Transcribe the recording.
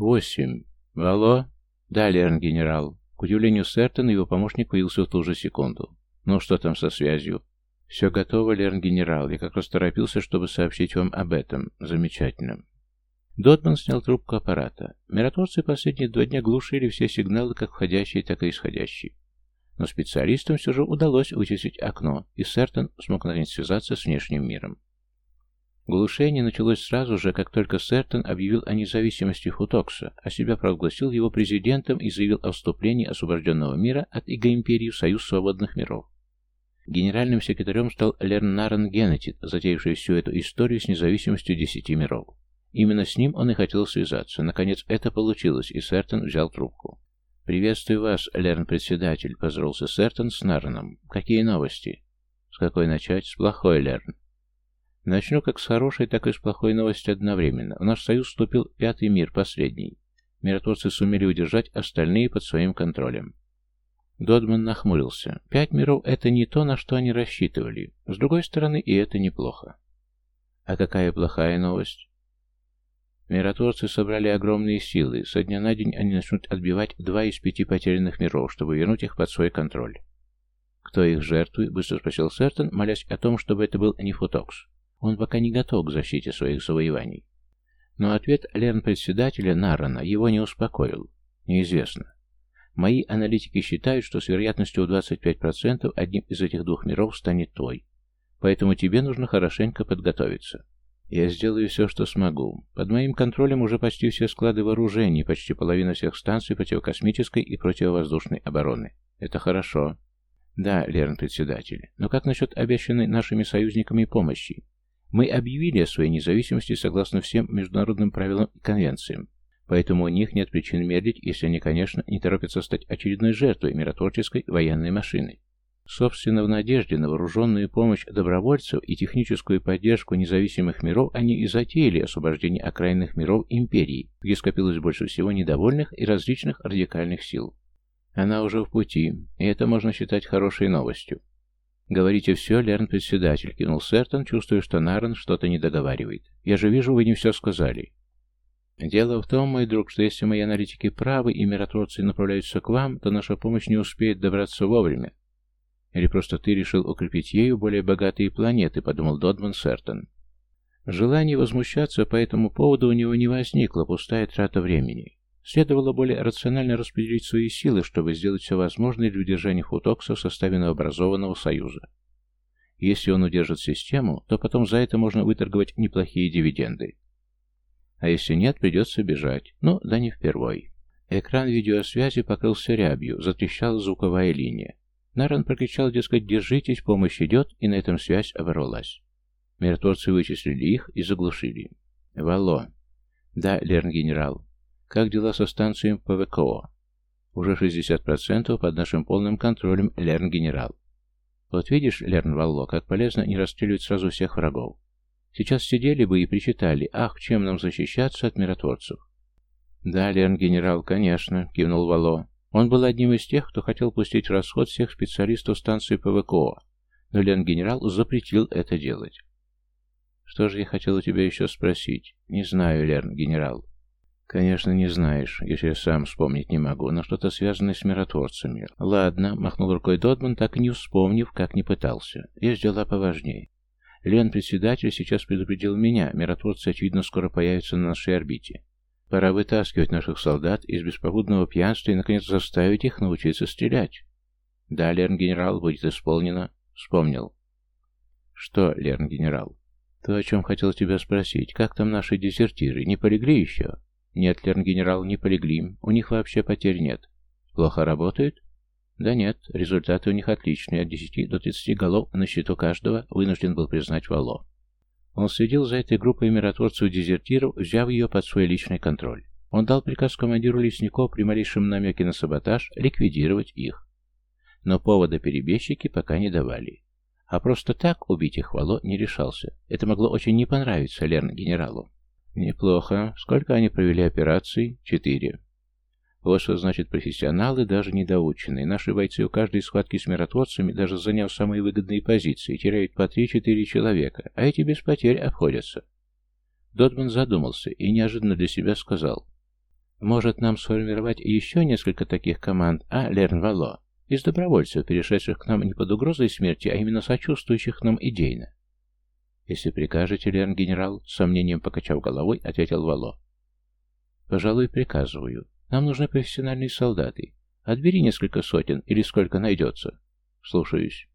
Восемь. Алло? Да, Лерн, генерал. К удивлению Сертона, его помощник появился в ту же секунду. Ну, что там со связью? Все готово, Лерн, генерал. Я как раз торопился, чтобы сообщить вам об этом. Замечательно. Дотман снял трубку аппарата. Миротворцы последние два дня глушили все сигналы, как входящие, так и исходящие. Но специалистам все же удалось вычислить окно, и Сертон смог наконец связаться с внешним миром. Глушение началось сразу же, как только Сертон объявил о независимости Футокса, а себя провозгласил его президентом и заявил о вступлении освобожденного мира от Иго-империи в Союз свободных миров. Генеральным секретарем стал Лернарен Генетит, затеявший всю эту историю с независимостью десяти миров. Именно с ним он и хотел связаться. Наконец это получилось, и Сертон взял трубку. «Приветствую вас, Лерн-председатель», — поздоровался Сертон с Нараном. «Какие новости?» «С какой начать?» «С плохой, Лерн». Начну как с хорошей, так и с плохой новости одновременно. В наш союз вступил пятый мир, последний. Миротворцы сумели удержать остальные под своим контролем. Додман нахмурился. Пять миров — это не то, на что они рассчитывали. С другой стороны, и это неплохо. А какая плохая новость? Миротворцы собрали огромные силы. Со дня на день они начнут отбивать два из пяти потерянных миров, чтобы вернуть их под свой контроль. «Кто их жертвует?» — быстро спросил Сертон, молясь о том, чтобы это был не Футокс. Он пока не готов к защите своих завоеваний. Но ответ Лерн-председателя Нарана его не успокоил. Неизвестно. Мои аналитики считают, что с вероятностью в 25% одним из этих двух миров станет твой. Поэтому тебе нужно хорошенько подготовиться. Я сделаю все, что смогу. Под моим контролем уже почти все склады вооружений, почти половина всех станций противокосмической и противовоздушной обороны. Это хорошо. Да, Лерн председатель. Но как насчет обещанной нашими союзниками помощи? Мы объявили о своей независимости согласно всем международным правилам и конвенциям. Поэтому у них нет причин медлить, если они, конечно, не торопятся стать очередной жертвой миротворческой военной машины. Собственно, в надежде на вооруженную помощь добровольцев и техническую поддержку независимых миров они и затеяли освобождение окраинных миров империи, где скопилось больше всего недовольных и различных радикальных сил. Она уже в пути, и это можно считать хорошей новостью. «Говорите все, Лерн-председатель», — кинул Сертон, чувствуя, что Нарен что-то не договаривает. «Я же вижу, вы не все сказали». «Дело в том, мой друг, что если мои аналитики правы и миротворцы направляются к вам, то наша помощь не успеет добраться вовремя. Или просто ты решил укрепить ею более богатые планеты, подумал Додман Сертон. Желание возмущаться по этому поводу у него не возникло, пустая трата времени. Следовало более рационально распределить свои силы, чтобы сделать все возможное для удержания Футокса в составе новообразованного союза. Если он удержит систему, то потом за это можно выторговать неплохие дивиденды. А если нет, придется бежать. Ну, да не впервой. Экран видеосвязи покрылся рябью, затрещала звуковая линия. Наран прокричал, дескать, держитесь, помощь идет, и на этом связь оборвалась. Миротворцы вычислили их и заглушили. Вало. Да, Лерн-генерал. Как дела со станцией ПВКО? Уже 60% под нашим полным контролем, Лерн-генерал. Вот видишь, Лерн Валло, как полезно не расстреливать сразу всех врагов. Сейчас сидели бы и причитали, ах, чем нам защищаться от миротворцев. Да, Лерн-генерал, конечно, кивнул Вало. Он был одним из тех, кто хотел пустить расход всех специалистов станции ПВКО, но Лен-генерал запретил это делать. «Что же я хотел у тебя еще спросить?» «Не знаю, Лерн-генерал». «Конечно, не знаешь, если сам вспомнить не могу, но что-то связанное с миротворцами». «Ладно», — махнул рукой Додман, так и не вспомнив, как не пытался. «Есть дела поважнее». Лен, председатель, сейчас предупредил меня, миротворцы, очевидно, скоро появятся на нашей орбите. Пора вытаскивать наших солдат из беспробудного пьянства и, наконец, заставить их научиться стрелять. Да, Лерн-генерал, будет исполнено. Вспомнил. Что, Лерн-генерал? То, о чем хотел тебя спросить. Как там наши дезертиры? Не полегли еще? Нет, Лерн-генерал, не полегли. У них вообще потерь нет. Плохо работают? Да нет, результаты у них отличные. От 10 до 30 голов на счету каждого вынужден был признать Вало. Он следил за этой группой миротворцев-дезертиров, взяв ее под свой личный контроль. Он дал приказ командиру лесников при малейшем намеке на саботаж ликвидировать их. Но повода перебежчики пока не давали. А просто так убить их Вало не решался. Это могло очень не понравиться Лерн генералу. Неплохо. Сколько они провели операций? Четыре. Вот что значит профессионалы, даже недоученные. Наши бойцы у каждой схватки с миротворцами, даже заняв самые выгодные позиции, теряют по 3-4 человека, а эти без потерь обходятся. Дотман задумался и неожиданно для себя сказал. Может, нам сформировать еще несколько таких команд, а, Лерн Вало? Из добровольцев, перешедших к нам не под угрозой смерти, а именно сочувствующих нам идейно. Если прикажете, Лерн генерал, с сомнением покачав головой, ответил Вало. Пожалуй, приказываю. Нам нужны профессиональные солдаты. Отбери несколько сотен или сколько найдется. Слушаюсь.